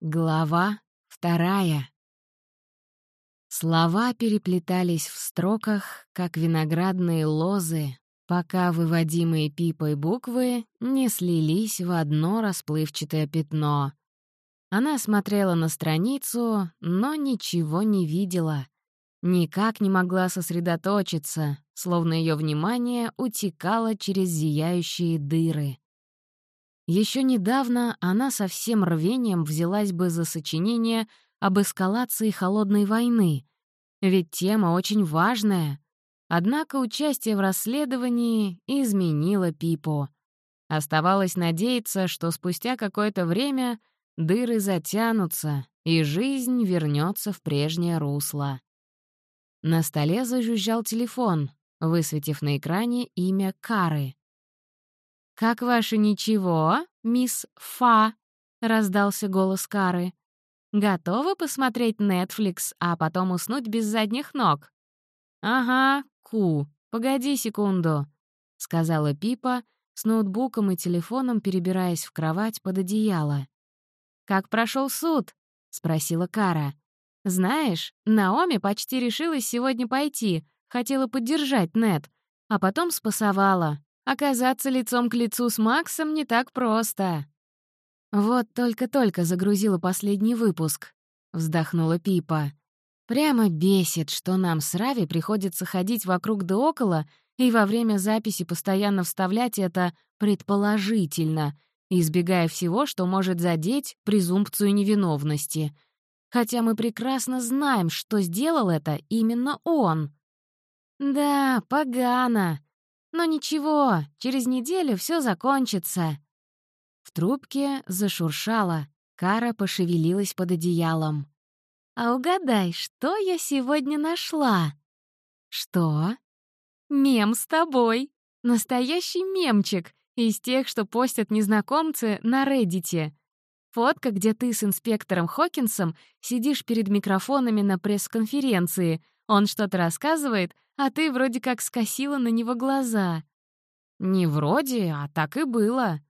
Глава вторая. Слова переплетались в строках, как виноградные лозы, пока выводимые пипой буквы не слились в одно расплывчатое пятно. Она смотрела на страницу, но ничего не видела. Никак не могла сосредоточиться, словно ее внимание утекало через зияющие дыры. Еще недавно она со всем рвением взялась бы за сочинение об эскалации холодной войны, ведь тема очень важная. Однако участие в расследовании изменило Пипо. Оставалось надеяться, что спустя какое-то время дыры затянутся, и жизнь вернется в прежнее русло. На столе зажужжал телефон, высветив на экране имя Кары. «Как ваше ничего, мисс Фа?» — раздался голос Кары. «Готовы посмотреть Netflix, а потом уснуть без задних ног?» «Ага, Ку, погоди секунду», — сказала Пипа, с ноутбуком и телефоном перебираясь в кровать под одеяло. «Как прошел суд?» — спросила Кара. «Знаешь, Наоми почти решилась сегодня пойти, хотела поддержать Нет, а потом спасовала. Оказаться лицом к лицу с Максом не так просто. Вот только-только загрузила последний выпуск, вздохнула Пипа. Прямо бесит, что нам с Рави приходится ходить вокруг да около и во время записи постоянно вставлять это «предположительно», избегая всего, что может задеть презумпцию невиновности. Хотя мы прекрасно знаем, что сделал это именно он. «Да, погано», но ничего, через неделю все закончится. В трубке зашуршало, Кара пошевелилась под одеялом. «А угадай, что я сегодня нашла?» «Что?» «Мем с тобой. Настоящий мемчик из тех, что постят незнакомцы на Реддите. Фотка, где ты с инспектором Хокинсом сидишь перед микрофонами на пресс-конференции. Он что-то рассказывает, а ты вроде как скосила на него глаза. Не вроде, а так и было.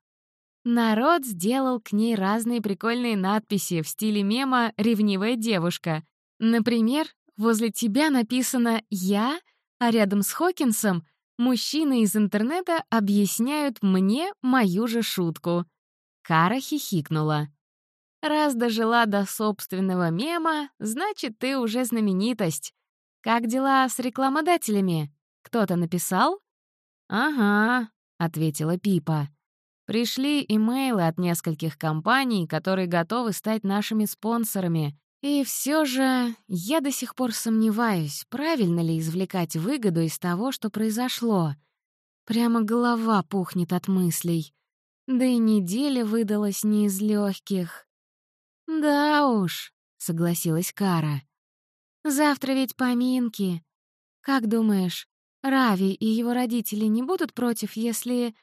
Народ сделал к ней разные прикольные надписи в стиле мема «Ревнивая девушка». Например, возле тебя написано «Я», а рядом с Хокинсом мужчины из интернета объясняют мне мою же шутку. Кара хихикнула. «Раз дожила до собственного мема, значит, ты уже знаменитость. «Как дела с рекламодателями? Кто-то написал?» «Ага», — ответила Пипа. «Пришли имейлы от нескольких компаний, которые готовы стать нашими спонсорами. И все же я до сих пор сомневаюсь, правильно ли извлекать выгоду из того, что произошло. Прямо голова пухнет от мыслей. Да и неделя выдалась не из легких. «Да уж», — согласилась Кара. Завтра ведь поминки. Как думаешь, Рави и его родители не будут против, если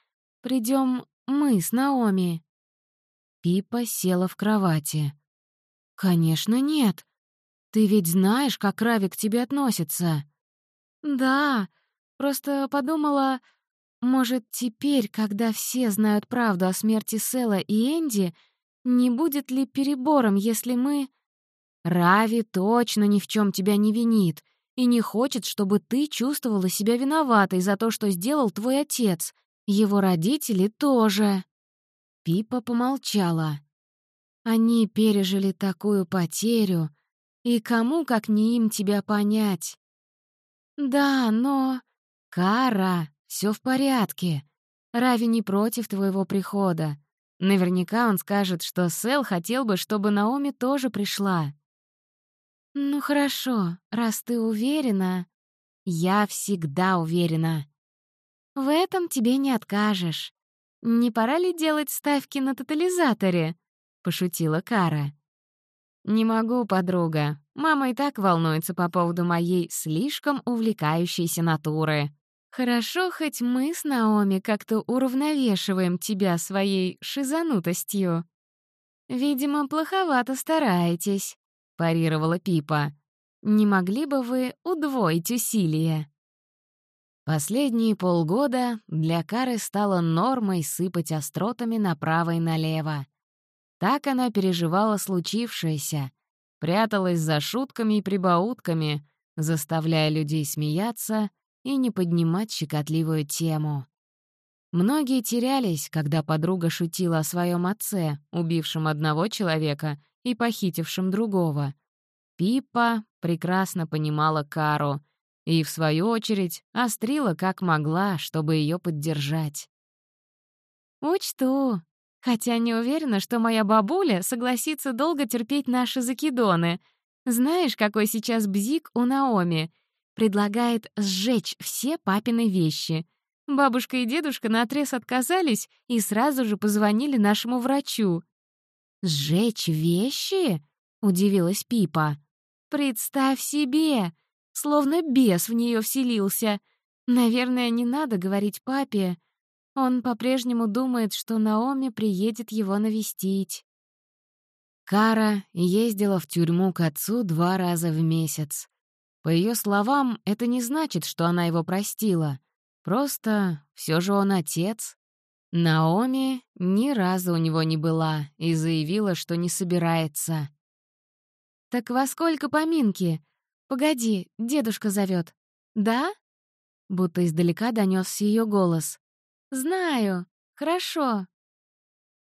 придем мы с Наоми?» Пипа села в кровати. «Конечно нет. Ты ведь знаешь, как Рави к тебе относится». «Да, просто подумала, может, теперь, когда все знают правду о смерти Села и Энди, не будет ли перебором, если мы...» Рави точно ни в чем тебя не винит и не хочет, чтобы ты чувствовала себя виноватой за то, что сделал твой отец. Его родители тоже». Пипа помолчала. «Они пережили такую потерю, и кому, как не им, тебя понять?» «Да, но...» «Кара, все в порядке. Рави не против твоего прихода. Наверняка он скажет, что Сэл хотел бы, чтобы Наоми тоже пришла. «Ну хорошо, раз ты уверена...» «Я всегда уверена». «В этом тебе не откажешь. Не пора ли делать ставки на тотализаторе?» — пошутила Кара. «Не могу, подруга. Мама и так волнуется по поводу моей слишком увлекающейся натуры. Хорошо, хоть мы с Наоми как-то уравновешиваем тебя своей шизанутостью. Видимо, плоховато стараетесь». — парировала Пипа. «Не могли бы вы удвоить усилия?» Последние полгода для Кары стало нормой сыпать остротами направо и налево. Так она переживала случившееся, пряталась за шутками и прибаутками, заставляя людей смеяться и не поднимать щекотливую тему. Многие терялись, когда подруга шутила о своем отце, убившем одного человека и похитившем другого. Пиппа прекрасно понимала Кару и, в свою очередь, острила как могла, чтобы ее поддержать. «Учту, хотя не уверена, что моя бабуля согласится долго терпеть наши закидоны. Знаешь, какой сейчас бзик у Наоми? Предлагает сжечь все папины вещи. Бабушка и дедушка наотрез отказались и сразу же позвонили нашему врачу. «Сжечь вещи?» — удивилась Пипа. «Представь себе! Словно бес в нее вселился. Наверное, не надо говорить папе. Он по-прежнему думает, что Наоми приедет его навестить». Кара ездила в тюрьму к отцу два раза в месяц. По ее словам, это не значит, что она его простила. Просто все же он отец. Наоми ни разу у него не была и заявила, что не собирается. «Так во сколько поминки? Погоди, дедушка зовет. Да?» Будто издалека донесся ее голос. «Знаю. Хорошо».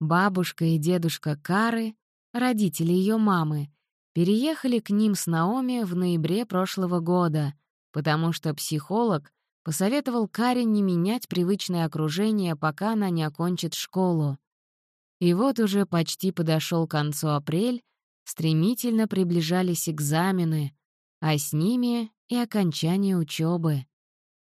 Бабушка и дедушка Кары, родители ее мамы, переехали к ним с Наоми в ноябре прошлого года, потому что психолог Посоветовал Каре не менять привычное окружение, пока она не окончит школу. И вот уже почти подошел к концу апрель, стремительно приближались экзамены, а с ними и окончание учебы.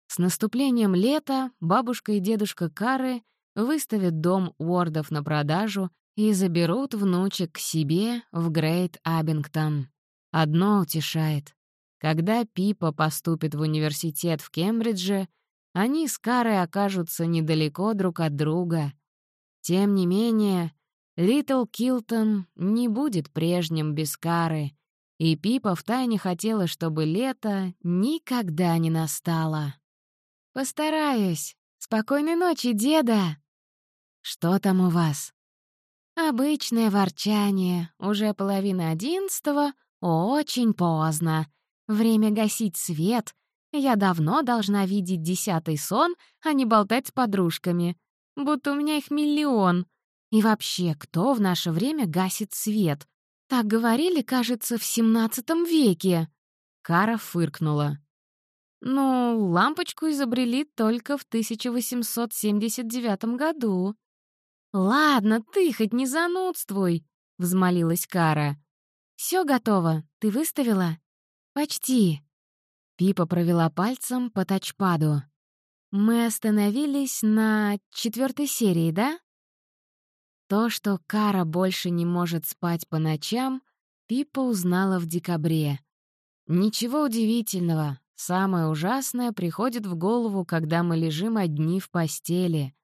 С наступлением лета бабушка и дедушка Кары выставят дом Уордов на продажу и заберут внучек к себе в Грейт Абингтон. Одно утешает. Когда Пипа поступит в университет в Кембридже, они с Карой окажутся недалеко друг от друга. Тем не менее, Литл Килтон не будет прежним без Кары, и Пипа втайне хотела, чтобы лето никогда не настало. «Постараюсь. Спокойной ночи, деда!» «Что там у вас?» «Обычное ворчание. Уже половина одиннадцатого. Очень поздно. Время гасить свет. Я давно должна видеть десятый сон, а не болтать с подружками. Будто у меня их миллион. И вообще, кто в наше время гасит свет? Так говорили, кажется, в семнадцатом веке. Кара фыркнула. Ну, лампочку изобрели только в 1879 году. «Ладно, ты хоть не занудствуй», — взмолилась Кара. Все готово, ты выставила?» «Почти». Пипа провела пальцем по тачпаду. «Мы остановились на четвертой серии, да?» То, что Кара больше не может спать по ночам, Пипа узнала в декабре. Ничего удивительного, самое ужасное приходит в голову, когда мы лежим одни в постели.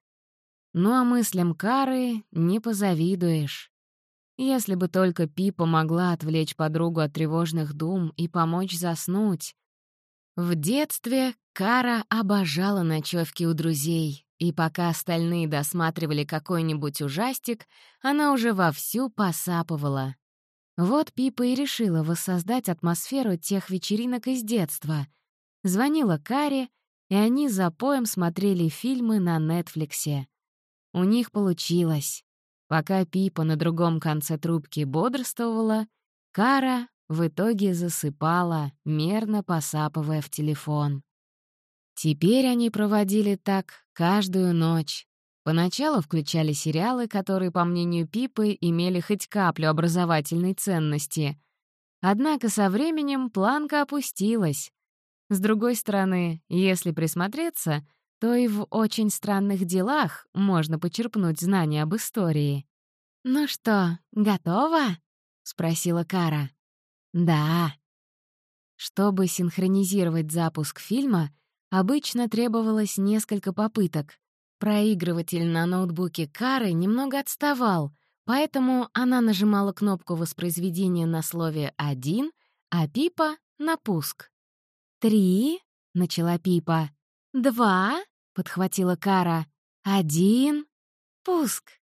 Ну а мыслям Кары не позавидуешь. Если бы только Пипа могла отвлечь подругу от тревожных дум и помочь заснуть. В детстве Кара обожала ночевки у друзей, и пока остальные досматривали какой-нибудь ужастик, она уже вовсю посапывала. Вот Пипа и решила воссоздать атмосферу тех вечеринок из детства. Звонила Каре, и они за поем смотрели фильмы на Нетфликсе. У них получилось. Пока Пипа на другом конце трубки бодрствовала, Кара в итоге засыпала, мерно посапывая в телефон. Теперь они проводили так каждую ночь. Поначалу включали сериалы, которые, по мнению Пипы, имели хоть каплю образовательной ценности. Однако со временем планка опустилась. С другой стороны, если присмотреться — то и в очень странных делах можно почерпнуть знания об истории. «Ну что, готова?» — спросила Кара. «Да». Чтобы синхронизировать запуск фильма, обычно требовалось несколько попыток. Проигрыватель на ноутбуке Кары немного отставал, поэтому она нажимала кнопку воспроизведения на слове «один», а Пипа — на пуск. «Три», — начала Пипа. «Два», — подхватила Кара. «Один». «Пуск».